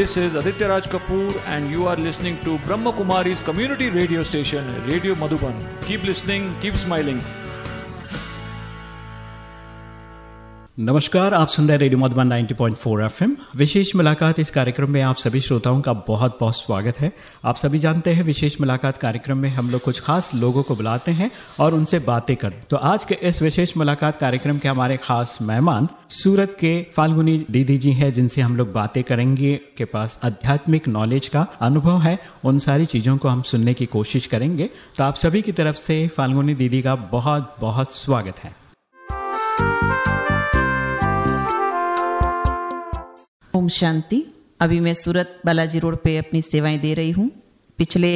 This is Aditya Raj Kapoor, and you are listening to Brahma Kumari's community radio station, Radio Madhuban. Keep listening, keep smiling. नमस्कार, आप सुन रहे radio Madhuban 90.4 FM. विशेष मुलाकात इस कार्यक्रम में आप सभी श्रोताओं का बहुत बहुत स्वागत है। आप सभी जानते हैं, विशेष मुलाकात कार्यक्रम में हम लोग कुछ खास लोगों को बुलाते हैं और उनसे बातें करें। तो आज के इस विशेष मुलाकात कार्यक्रम के हमारे खास मेहमान सूरत के फाल्गुनी दीदी जी हैं, जिनसे हम लोग बातें करेंगे। के पास आध्यात्मिक नॉलेज का अनुभव है। उन सारी चीज़ों को हम सुनने की कोशिश करेंगे। तो आप सभी की तरफ़ से फाल्गुनी दीदी का बहुत बहुत स्वागत है। ओम शांति। अभी मैं सूरत बालाजी रोड पे अपनी सेवाएँ दे रही हूँ। पिछले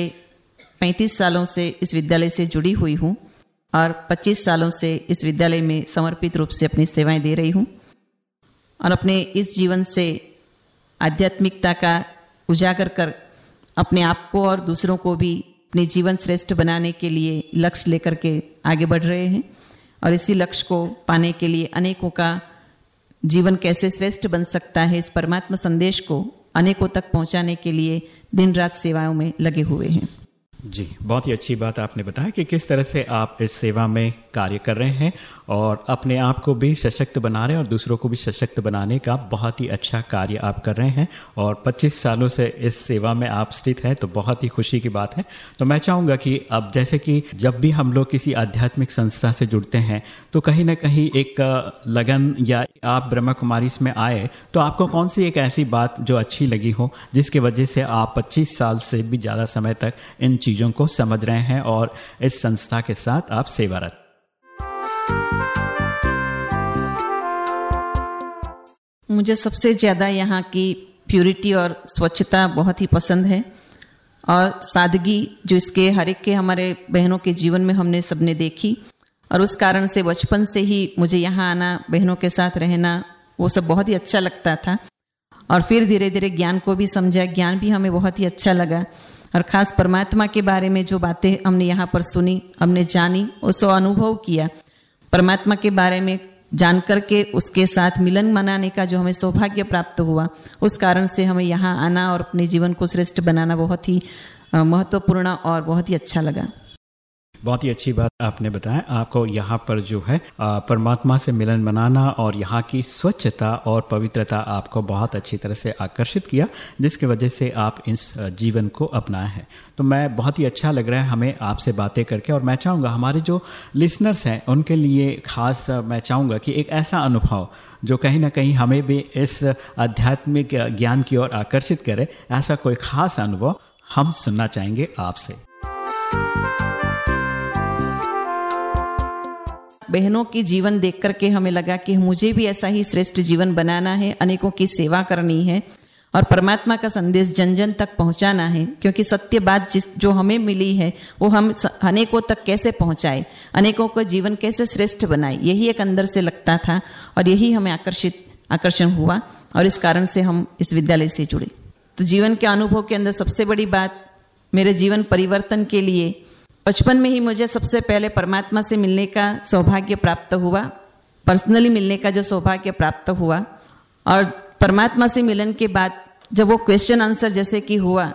35 सालों से इस विद्यालय से जुड़ी हुई हूँ और 25 सालों से इस विद्यालय में समर्पित रूप से अपनी सेवाएँ दे रही हूँ और अपने इस जीवन से आध्यात्मिकता का उजागर कर अपने आप को और दूसरों को भी अपने जीवन श्रेष्ठ बनाने के लिए लक्ष्य लेकर के आगे बढ़ रहे हैं और इसी लक्ष्य को पाने के लिए अनेकों का जीवन कैसे श्रेष्ठ बन सकता है इस परमात्मा संदेश को अनेकों तक पहुँचाने के लिए दिन रात सेवाओं में लगे हुए हैं। जी, बहुत ही अच्छी बात आपने बताया कि किस तरह से आप इस सेवा में कार्य कर रहे हैं और अपने आप को भी सशक्त बना रहे हैं और दूसरों को भी सशक्त बनाने का बहुत ही अच्छा कार्य आप कर रहे हैं। और 25 सालों से इस सेवा में आप स्थित हैं तो बहुत ही खुशी की बात है। तो मैं चाहूँगा कि अब जैसे कि जब भी हम लोग किसी आध्यात्मिक संस्था से जुड़ते हैं तो कहीं ना कहीं एक लगन या आप ब्रह्मा कुमारी इसमें आए तो आपको कौन सी एक ऐसी बात जो अच्छी लगी हो, जिसकी वजह से आप पच्चीस साल से भी ज़्यादा समय तक इन चीज़ों को समझ रहे हैं और इस संस्था के साथ आप सेवारत मुझे सबसे ज़्यादा यहाँ की प्यूरिटी और स्वच्छता बहुत ही पसंद है और सादगी जो इसके हर एक के हमारे बहनों के जीवन में हमने सबने देखी और उस कारण से बचपन से ही मुझे यहाँ आना, बहनों के साथ रहना, वो सब बहुत ही अच्छा लगता था। और फिर धीरे धीरे ज्ञान को भी समझा, ज्ञान भी हमें बहुत ही अच्छा लगा। और ख़ास परमात्मा के बारे में जो बातें हमने यहाँ पर सुनी, हमने जानी उसको अनुभव किया। परमात्मा के बारे में जान करके उसके साथ मिलन मनाने का जो हमें सौभाग्य प्राप्त हुआ, उस कारण से हमें यहाँ आना और अपने जीवन को श्रेष्ठ बनाना बहुत ही महत्वपूर्ण और बहुत ही अच्छा लगा। बहुत ही अच्छी बात आपने बताया। आपको यहाँ पर जो है परमात्मा से मिलन बनाना और यहाँ की स्वच्छता और पवित्रता आपको बहुत अच्छी तरह से आकर्षित किया, जिसकी वजह से आप इस जीवन को अपनाए हैं। तो मैं बहुत ही अच्छा लग रहा है हमें आपसे बातें करके और मैं चाहूँगा हमारे जो लिसनर्स हैं, उनके लिए खास मैं चाहूँगा कि एक ऐसा अनुभव जो कहीं ना कहीं हमें भी इस आध्यात्मिक ज्ञान की ओर आकर्षित करे, ऐसा कोई खास अनुभव हम सुनना चाहेंगे आपसे। बहनों की जीवन देख करके हमें लगा कि मुझे भी ऐसा ही श्रेष्ठ जीवन बनाना है, अनेकों की सेवा करनी है और परमात्मा का संदेश जन जन तक पहुंचाना है, क्योंकि सत्य बात जिस जो हमें मिली है, वो हम अनेकों तक कैसे पहुँचाए, अनेकों को जीवन कैसे श्रेष्ठ बनाए, यही एक अंदर से लगता था और यही हमें आकर्षित, आकर्षण हुआ और इस कारण से हम इस विद्यालय से जुड़े। तो जीवन के अनुभव के अंदर सबसे बड़ी बात मेरे जीवन परिवर्तन के लिए बचपन में ही मुझे सबसे पहले परमात्मा से मिलने का सौभाग्य प्राप्त हुआ पर्सनली मिलने का जो सौभाग्य प्राप्त हुआ और परमात्मा से मिलन के बाद जब वो क्वेश्चन आंसर जैसे कि हुआ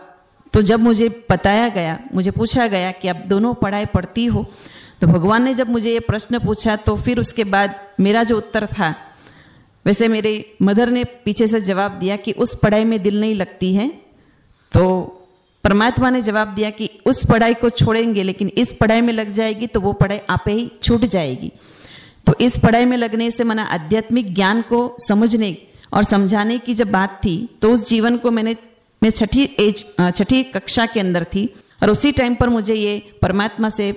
तो जब मुझे बताया गया, मुझे पूछा गया कि आप दोनों पढ़ाई पढ़ती हो तो भगवान ने जब मुझे ये प्रश्न पूछा तो फिर उसके बाद मेरा जो उत्तर था, वैसे मेरे मदर ने पीछे से जवाब दिया कि उस पढ़ाई में दिल नहीं लगती है तो परमात्मा ने जवाब दिया कि उस पढ़ाई को छोड़ेंगे, लेकिन इस पढ़ाई में लग जाएगी तो वो पढ़ाई आपे ही छूट जाएगी। तो इस पढ़ाई में लगने से मना आध्यात्मिक ज्ञान को समझने और समझाने की जब बात थी तो उस जीवन को मैंने, मैं छठी एज छठी कक्षा के अंदर थी, और उसी टाइम पर मुझे ये परमात्मा से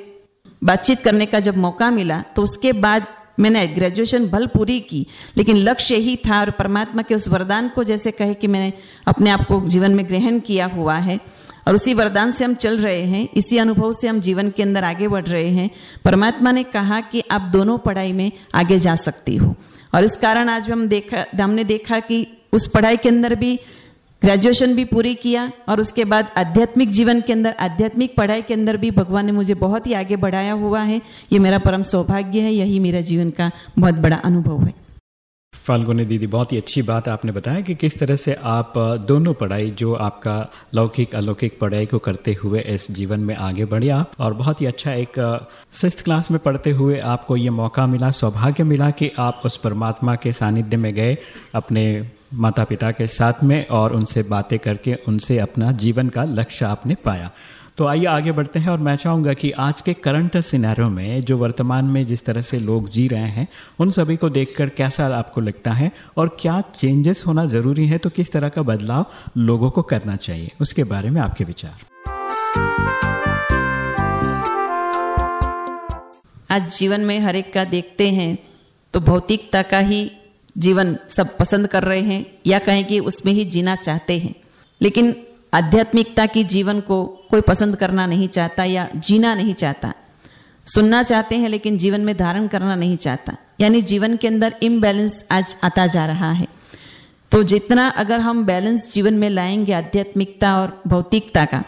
बातचीत करने का जब मौका मिला तो उसके बाद मैंने ग्रेजुएशन भल पूरी की, लेकिन लक्ष्य यही था और परमात्मा के उस वरदान को जैसे कहे कि मैंने अपने आप को जीवन में ग्रहण किया हुआ है। और उसी वरदान से हम चल रहे हैं, इसी अनुभव से हम जीवन के अंदर आगे बढ़ रहे हैं। परमात्मा ने कहा कि आप दोनों पढ़ाई में आगे जा सकती हो। और इस कारण आज हम देखा, हमने देखा कि उस पढ़ाई के अंदर भी ग्रेजुएशन भी पूरी किया और उसके बाद आध्यात्मिक जीवन के अंदर, आध्यात्मिक पढ़ाई के अंदर भी भगवान ने मुझे बहुत ही आगे बढ़ाया हुआ है। ये मेरा परम सौभाग्य है, यही मेरा जीवन का बहुत बड़ा अनुभव है। फाल्गुनी दीदी, बहुत ही अच्छी बात आपने बताया कि किस तरह से आप दोनों पढ़ाई, जो आपका लौकिक, अलौकिक पढ़ाई को करते हुए इस जीवन में आगे बढ़े आप और बहुत ही अच्छा एक सिक्स क्लास में पढ़ते हुए आपको ये मौका मिला, सौभाग्य मिला कि आप उस परमात्मा के सानिध्य में गए अपने माता पिता के साथ में और उनसे बातें करके, उनसे अपना जीवन का लक्ष्य आपने पाया। तो आइए आगे बढ़ते हैं और मैं चाहूँगा कि आज के करंट सिनेरियो में जो वर्तमान में जिस तरह से लोग जी रहे हैं, उन सभी को देखकर कैसा आपको लगता है और क्या चेंजेस होना ज़रूरी है तो किस तरह का बदलाव लोगों को करना चाहिए? उसके बारे में आपके विचार। आज जीवन में हर एक का देखते हैं तो भौतिकता का ही जीवन सब पसंद कर रहे हैं या कहें कि उसमें ही जीना चाहते हैं। लेकिन आध्यात्मिकता की जीवन को कोई पसंद करना नहीं चाहता या जीना नहीं चाहता। सुनना चाहते हैं लेकिन जीवन में धारण करना नहीं चाहता। यानी जीवन के अंदर इम्बैलेंस आज आता जा रहा है। तो जितना अगर हम बैलेंस जीवन में लाएँगे आध्यात्मिकता और भौतिकता का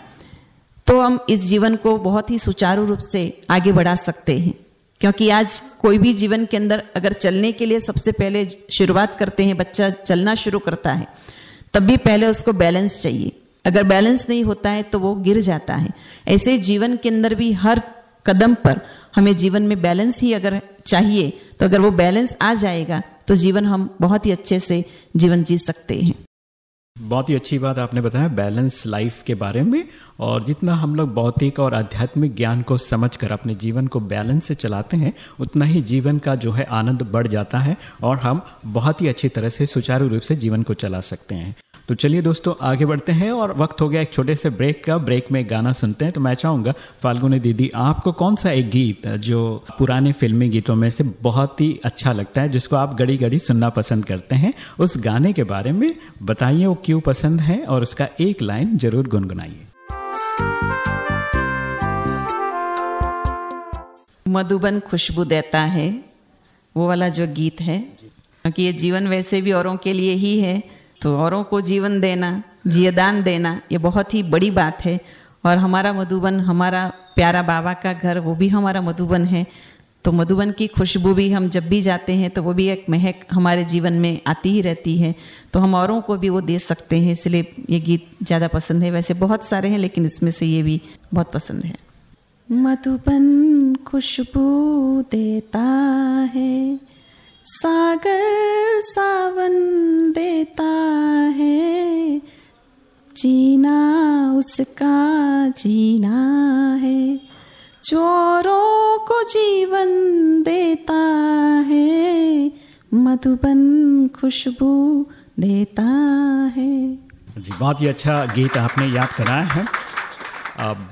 तो हम इस जीवन को बहुत ही सुचारू रूप से आगे बढ़ा सकते हैं। क्योंकि आज कोई भी जीवन के अंदर अगर चलने के लिए सबसे पहले शुरुआत करते हैं, बच्चा चलना शुरू करता है, तब भी पहले उसको बैलेंस चाहिए। अगर बैलेंस नहीं होता है तो वो गिर जाता है। ऐसे जीवन के अंदर भी हर कदम पर हमें जीवन में बैलेंस ही अगर चाहिए तो अगर वो बैलेंस आ जाएगा तो जीवन हम बहुत ही अच्छे से जीवन जी सकते हैं। बहुत ही अच्छी बात आपने बताया, बैलेंस लाइफ के बारे में, और जितना हम लोग भौतिक और आध्यात्मिक ज्ञान को समझकर अपने जीवन को बैलेंस से चलाते हैं, उतना ही जीवन का जो है आनंद बढ़ जाता है, और हम बहुत ही अच्छी तरह से सुचारू रूप से जीवन को चला सकते हैं। तो चलिए दोस्तों, आगे बढ़ते हैं और वक्त हो गया एक छोटे से ब्रेक का। ब्रेक में गाना सुनते हैं तो मैं चाहूँगा, फाल्गुनी दीदी, आपको कौन सा एक गीत जो पुराने फिल्मी गीतों में से बहुत ही अच्छा लगता है, जिसको आप घड़ी घड़ी सुनना पसंद करते हैं? उस गाने के बारे में बताइए, वो क्यों पसंद है? और उसका एक लाइन ज़रूर गुनगुनाइए। मधुबन खुशबू देता है, वो वाला जो गीत है, क्योंकि ये जीवन वैसे भी औरों के लिए ही है तो औरों को जीवन देना, जियदान देना, ये बहुत ही बड़ी बात है। और हमारा मधुबन, हमारा प्यारा बाबा का घर, वो भी हमारा मधुबन है। तो मधुबन की खुशबू भी हम जब भी जाते हैं तो वो भी एक महक हमारे जीवन में आती ही रहती है। तो हम औरों को भी वो दे सकते हैं, इसलिए ये गीत ज़्यादा पसंद है। वैसे बहुत सारे हैं, लेकिन इसमें से ये भी बहुत पसंद है। मधुबन खुशबू देता है। सागर सावन देता है। जीना उसका जीना है। चोरों को जीवन देता है। मधुबन खुशबू देता है। जी, बहुत ही अच्छा गीत आपने याद कराया है।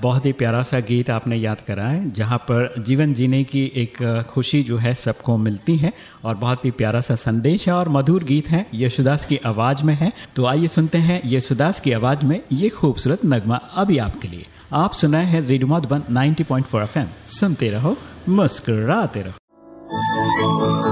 बहुत ही प्यारा सा गीत आपने याद करा है, जहाँ पर जीवन जीने की एक खुशी जो है सबको मिलती है और बहुत ही प्यारा सा संदेश है और मधुर गीत है। यशुदास की आवाज़ में है। तो आइए सुनते हैं यशुदास की आवाज़ में ये खूबसूरत नगमा अभी आपके लिए। आप सुनाए हैं रेडियो मधुबन 90.4 एफएम। सुनते रहो, मुस्कुराते रहो।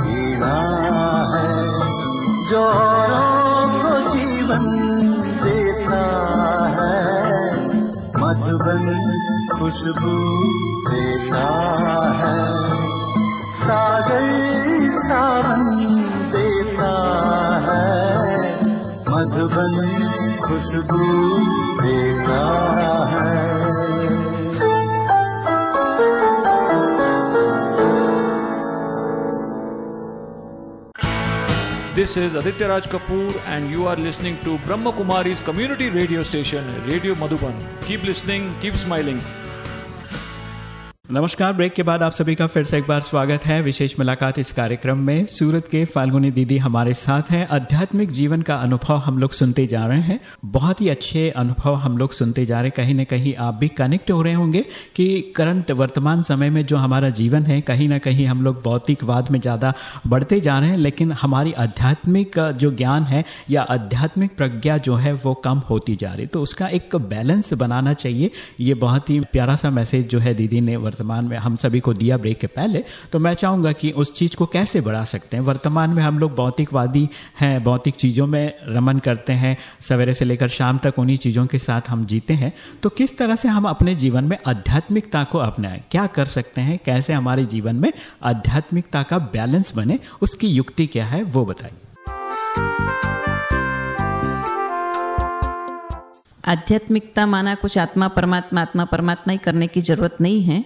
जीना है। जो को जीवन देता है। मधुबन खुशबू देता है। सागर सावन देता है। मधुबन खुशबू देता है। This is Aditya Raj Kapoor, and you are listening to Brahma Kumari's community radio station, Radio Madhuban. Keep listening, keep smiling. नमस्कार, ब्रेक के बाद आप सभी का फिर से एक बार स्वागत है। विशेष मुलाकात इस कार्यक्रम में। सूरत के फाल्गुनी दीदी हमारे साथ हैं। आध्यात्मिक जीवन का अनुभव हम लोग सुनते जा रहे हैं। बहुत ही अच्छे अनुभव हम लोग सुनते जा रहे हैं। कहीं ना कहीं आप भी कनेक्ट हो रहे होंगे कि करंट वर्तमान समय में जो हमारा जीवन है, कहीं ना कहीं हम लोग भौतिकवाद में ज़्यादा बढ़ते जा रहे हैं, लेकिन हमारी आध्यात्मिक जो ज्ञान है या आध्यात्मिक प्रज्ञा जो है, वो कम होती जा रही तो उसका एक बैलेंस बनाना चाहिए। ये बहुत ही प्यारा सा मैसेज जो है दीदी ने वर्तमान में हम सभी को दिया ब्रेक के पहले तो मैं चाहूँगा कि उस चीज़ को कैसे बढ़ा सकते हैं? वर्तमान में हम लोग भौतिकवादी हैं, भौतिक चीज़ों में रमन करते हैं, सवेरे से लेकर शाम तक उन्हीं चीज़ों के साथ हम जीते हैं। तो किस तरह से हम अपने जीवन में आध्यात्मिकता को अपनाएँ? क्या कर सकते हैं? कैसे हमारे जीवन में आध्यात्मिकता का बैलेंस बने? उसकी युक्ति क्या है, वो बताइए। आध्यात्मिकता माना कुछ आत्मा परमात्मा आत्मा परमात्मा ही करने की ज़रूरत नहीं है।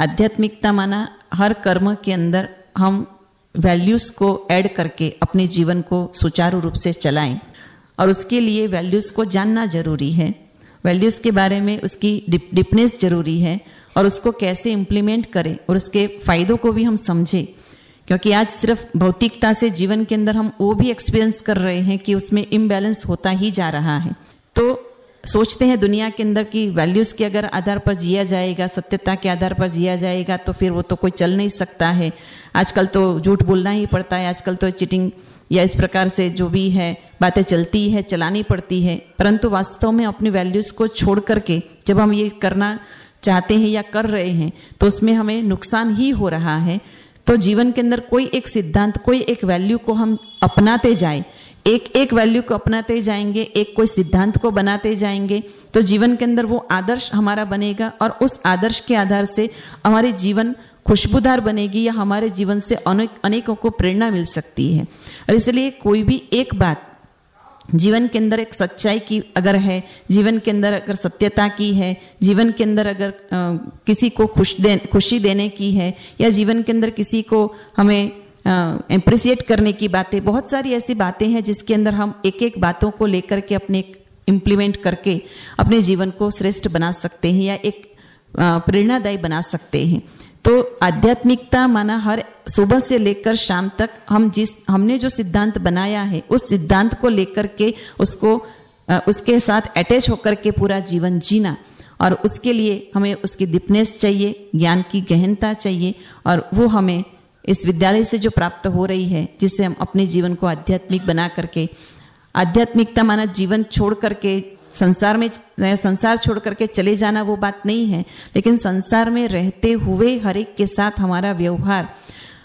आध्यात्मिकता माना हर कर्म के अंदर हम वैल्यूज़ को ऐड करके अपने जीवन को सुचारू रूप से चलाएँ। और उसके लिए वैल्यूज़ को जानना ज़रूरी है। वैल्यूज़ के बारे में उसकी डिपनेस ज़रूरी है और उसको कैसे इम्प्लीमेंट करें और उसके फायदों को भी हम समझें। क्योंकि आज सिर्फ़ भौतिकता से जीवन के अंदर हम वो भी एक्सपीरियंस कर रहे हैं कि उसमें इम्बैलेंस होता ही जा रहा है। तो सोचते हैं दुनिया के अंदर की वैल्यूज़ के अगर आधार पर जिया जाएगा, सत्यता के आधार पर जिया जाएगा तो फिर वो तो कोई चल नहीं सकता है। आजकल तो झूठ बोलना ही पड़ता है, आजकल तो चिटिंग या इस प्रकार से जो भी है, बातें चलती है, चलानी पड़ती है। परंतु वास्तव में अपनी वैल्यूज़ को छोड़ करके जब हम ये करना चाहते हैं या कर रहे हैं तो उसमें हमें नुकसान ही हो रहा है। तो जीवन के अंदर कोई एक सिद्धांत, कोई एक वैल्यू को हम अपनाते जाए एक एक वैल्यू को अपनाते जाएँगे एक कोई सिद्धांत को बनाते जाएँगे तो जीवन के अंदर वो आदर्श हमारा बनेगा और उस आदर्श के आधार से हमारे जीवन खुशबूदार बनेगी या हमारे जीवन से अनेक अनेकों को प्रेरणा मिल सकती है। और इसलिए कोई भी एक बात जीवन के अंदर एक सच्चाई की अगर है जीवन के अंदर अगर सत्यता की है जीवन के अंदर अगर आ, किसी को खुश दे खुशी देने की है या जीवन के अंदर किसी को हमें एप्रिसिएट करने की बातें। बहुत सारी ऐसी बातें हैं जिसके अंदर हम एक एक बातों को लेकर के अपने इम्प्लीमेंट करके अपने जीवन को श्रेष्ठ बना सकते हैं या एक प्रेरणादायी बना सकते हैं। तो आध्यात्मिकता माना हर सुबह से लेकर शाम तक हम जिस, हमने जो सिद्धांत बनाया है, उस सिद्धांत को लेकर के उसको उसके साथ अटैच होकर के पूरा जीवन जीना और उसके लिए हमें उसकी डिपनेस चाहिए, ज्ञान की गहनता चाहिए और वो हमें इस विद्यालय से जो प्राप्त हो रही है जिससे हम अपने जीवन को आध्यात्मिक बना करके, आध्यात्मिकता माना जीवन छोड़ करके, संसार में, संसार छोड़ करके चले जाना वो बात नहीं है, लेकिन संसार में रहते हुए हर एक के साथ हमारा व्यवहार,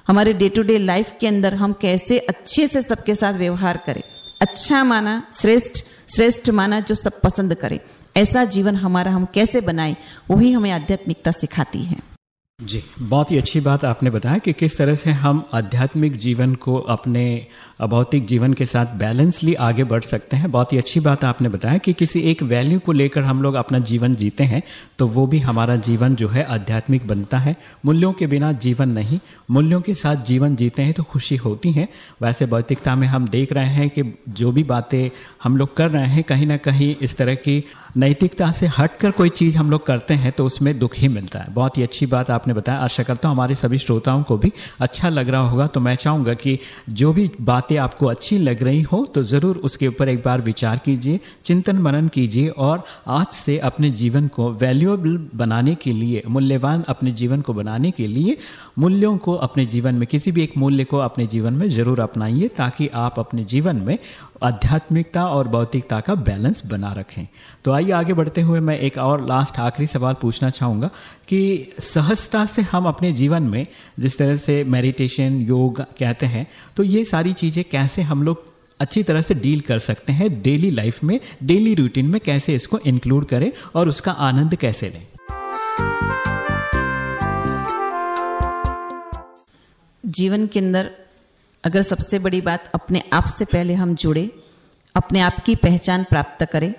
हमारे डे टू डे लाइफ के अंदर हम कैसे अच्छे से सबके साथ व्यवहार करें अच्छा माना, श्रेष्ठ श्रेष्ठ माना जो सब पसंद करे, ऐसा जीवन हमारा हम कैसे बनाए, वही हमें आध्यात्मिकता सिखाती है। जी, बहुत ही अच्छी बात आपने बताया कि किस तरह से हम आध्यात्मिक जीवन को अपने भौतिक जीवन के साथ बैलेंसली आगे बढ़ सकते हैं। बहुत ही अच्छी बात आपने बताया कि किसी एक वैल्यू को लेकर हम लोग अपना जीवन जीते हैं तो वो भी हमारा जीवन जो है आध्यात्मिक बनता है। मूल्यों के बिना जीवन नहीं, मूल्यों के साथ जीवन जीते हैं तो खुशी होती है। वैसे भौतिकता में हम देख रहे हैं कि जो भी बातें हम लोग कर रहे हैं, कहीं ना कहीं इस तरह की नैतिकता से हटकर कोई चीज़ हम लोग करते हैं तो उसमें दुख ही मिलता है। बहुत ही अच्छी बात आपने बताया। आशा करता हूँ हमारे सभी श्रोताओं को भी अच्छा लग रहा होगा। तो मैं चाहूँगा कि जो भी बातें आपको अच्छी लग रही हो तो ज़रूर उसके ऊपर एक बार विचार कीजिए, चिंतन मनन कीजिए और आज से अपने जीवन को वैल्यूएबल बनाने के लिए, मूल्यवान अपने जीवन को बनाने के लिए मूल्यों को अपने जीवन में, किसी भी एक मूल्य को अपने जीवन में ज़रूर अपनाइए ताकि आप अपने जीवन में आध्यात्मिकता और भौतिकता का बैलेंस बना रखें। तो आइए आगे बढ़ते हुए मैं एक और लास्ट आखिरी सवाल पूछना चाहूँगा कि सहजता से हम अपने जीवन में जिस तरह से मेडिटेशन योग कहते हैं तो ये सारी चीज़ें कैसे हम लोग अच्छी तरह से डील कर सकते हैं डेली लाइफ में डेली रूटीन में कैसे इसको इंक्लूड करें और उसका आनंद कैसे लें? जीवन के अंदर अगर सबसे बड़ी बात अपने आप से पहले हम जुड़े, अपने आप की पहचान प्राप्त करें,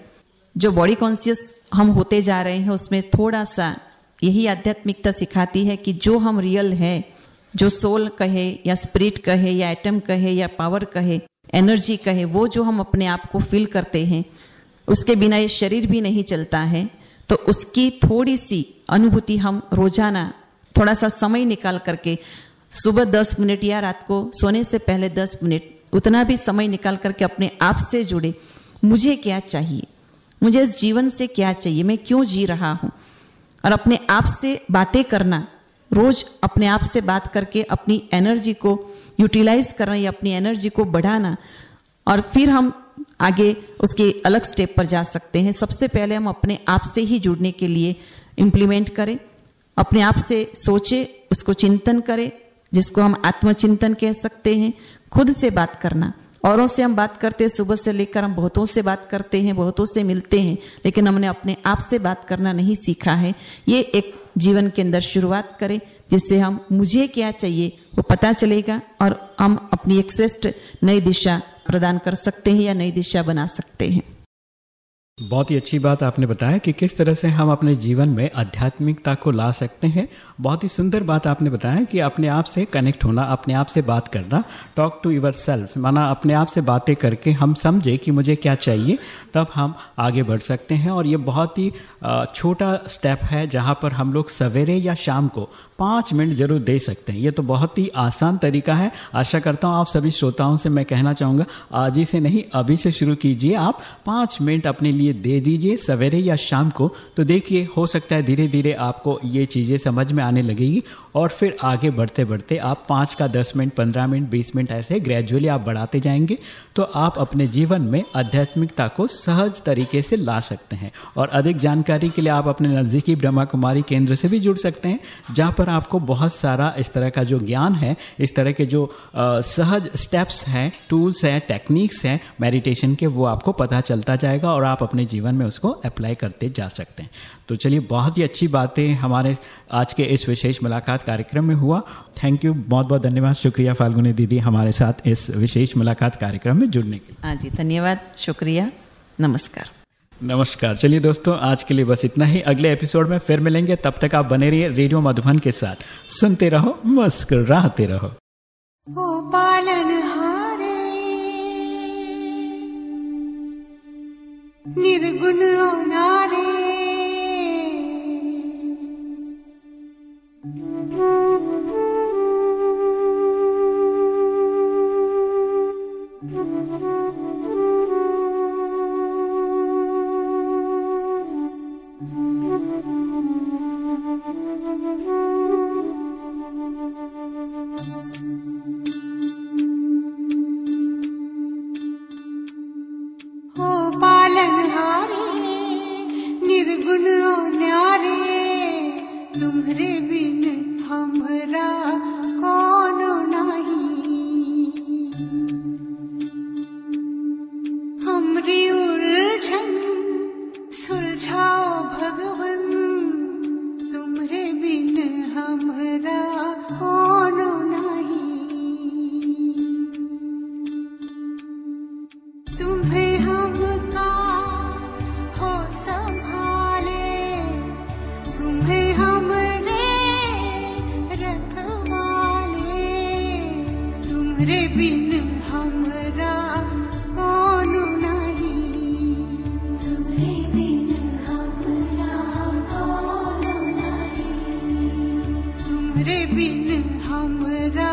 जो बॉडी कॉन्शियस हम होते जा रहे हैं, उसमें थोड़ा सा यही आध्यात्मिकता सिखाती है कि जो हम रियल है, जो सोल कहे, या स्पिरिट कहे, या एटम कहे, या पावर कहे एनर्जी कहे, वो जो हम अपने आप को फील करते हैं, उसके बिना ये शरीर भी नहीं चलता है तो उसकी थोड़ी सी अनुभूति हम रोज़ाना थोड़ा सा समय निकाल करके सुबह दस मिनट या रात को, सोने से पहले दस मिनट, उतना भी समय निकाल करके अपने आप से जुड़े। मुझे क्या चाहिए? मुझे इस जीवन से क्या चाहिए? मैं क्यों जी रहा हूँ? और अपने आप से बातें करना, रोज अपने आप से बात करके अपनी एनर्जी को यूटिलाइज करना या अपनी एनर्जी को बढ़ाना, और फिर हम आगे उसके अलग स्टेप पर जा सकते हैं। सबसे पहले हम अपने आप से ही जुड़ने के लिए इम्प्लीमेंट करें, अपने आप से सोचे, उसको चिंतन करें जिसको हम आत्मचिंतन कह सकते हैं, खुद से बात करना। औरों से हम बात करते हैं, सुबह से लेकर हम बहुतों से बात करते हैं, बहुतों से मिलते हैं, लेकिन हमने अपने आप से बात करना नहीं सीखा है। ये एक जीवन के अंदर शुरुआत करें, जिससे हम, मुझे क्या चाहिए, वो पता चलेगा और हम अपनी एक श्रेष्ठ नई दिशा प्रदान कर सकते हैं या नई दिशा बना सकते हैं। बहुत ही अच्छी बात आपने बताया कि किस तरह से हम अपने जीवन में आध्यात्मिकता को ला सकते हैं। बहुत ही सुंदर बात आपने बताया कि अपने आप से कनेक्ट होना, अपने आप से बात करना टॉक टू यूर सेल्फ माना अपने आप से बातें करके हम समझे कि मुझे क्या चाहिए, तब हम आगे बढ़ सकते हैं। और ये बहुत ही छोटा स्टेप है जहाँ पर हम लोग सवेरे या शाम को पाँच मिनट ज़रूर दे सकते हैं। ये तो बहुत ही आसान तरीका है। आशा करता हूँ आप सभी श्रोताओं से मैं कहना चाहूँगा, आज ही से नहीं, अभी से शुरू कीजिए आप। पाँच मिनट अपने लिए दे दीजिए सवेरे या शाम को। तो देखिए, हो सकता है धीरे धीरे आपको ये चीज़ें समझ में आने लगेगी और फिर आगे बढ़ते बढ़ते आप पाँच का दस मिनट, पंद्रह मिनट, बीस मिनट ऐसे ग्रेजुअली आप बढ़ाते जाएँगे। तो आप अपने जीवन में आध्यात्मिकता को सहज तरीके से ला सकते हैं। और अधिक जानकारी के लिए आप अपने नज़दीकी ब्रह्मा कुमारी केंद्र से भी जुड़ सकते हैं, जहाँ पर आपको बहुत सारा इस तरह का जो ज्ञान है, इस तरह के जो सहज स्टेप्स हैं टूल्स हैं टेक्निक्स हैं मेडिटेशन के, वो आपको पता चलता जाएगा और आप अपने जीवन में उसको अप्लाई करते जा सकते हैं। तो चलिए, बहुत ही अच्छी बातें हमारे आज के इस विशेष मुलाकात कार्यक्रम में हुआ। थैंक यू बहुत बहुत धन्यवाद। शुक्रिया फाल्गुनी दीदी हमारे साथ इस विशेष मुलाकात कार्यक्रम में जुड़ने के लिए। हाँ जी, धन्यवाद, शुक्रिया, नमस्कार। नमस्कार। चलिए दोस्तों, आज के लिए बस इतना ही। अगले एपिसोड में फिर मिलेंगे। तब तक आप बने रहिए रेडियो मधुबन के साथ। सुनते रहो, मुस्कुराते रहो। पालन हारे, निर्गुण नारे तुम्हारे बिन हमरा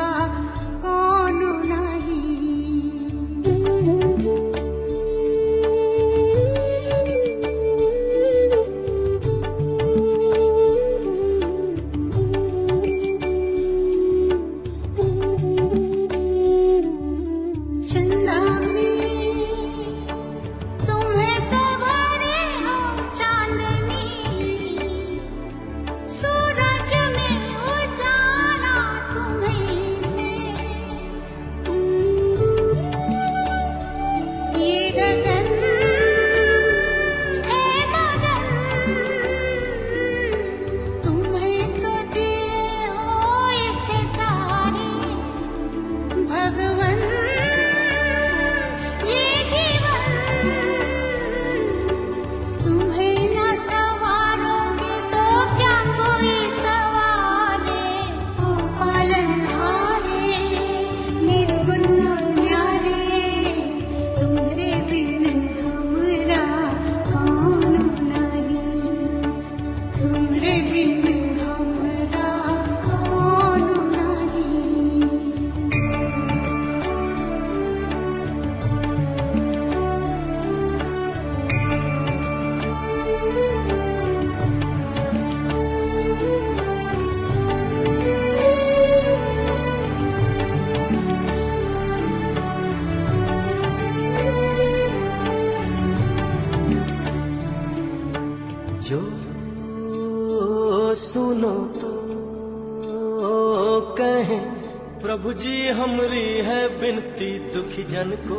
प्रभु जी हमरी है बिनती दुखी जन को।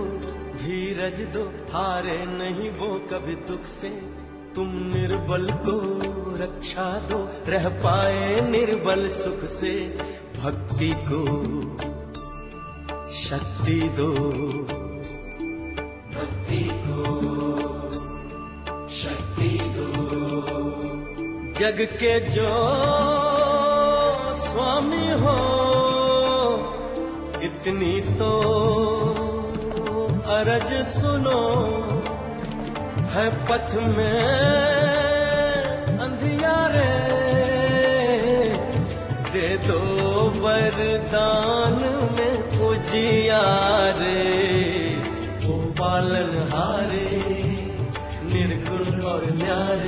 धीरज दो हारे नहीं वो कभी दुख से। तुम निर्बल को रक्षा दो रह पाए निर्बल सुख से। भक्ति को शक्ति दो। भक्ति को शक्ति दो। जग के जो स्वामी हो इतनी तो अरज सुनो, है पथ में अंधियारे। दे दो वरदान में उजियारे ओ पालन हारे, निर्गुण और न्यारे।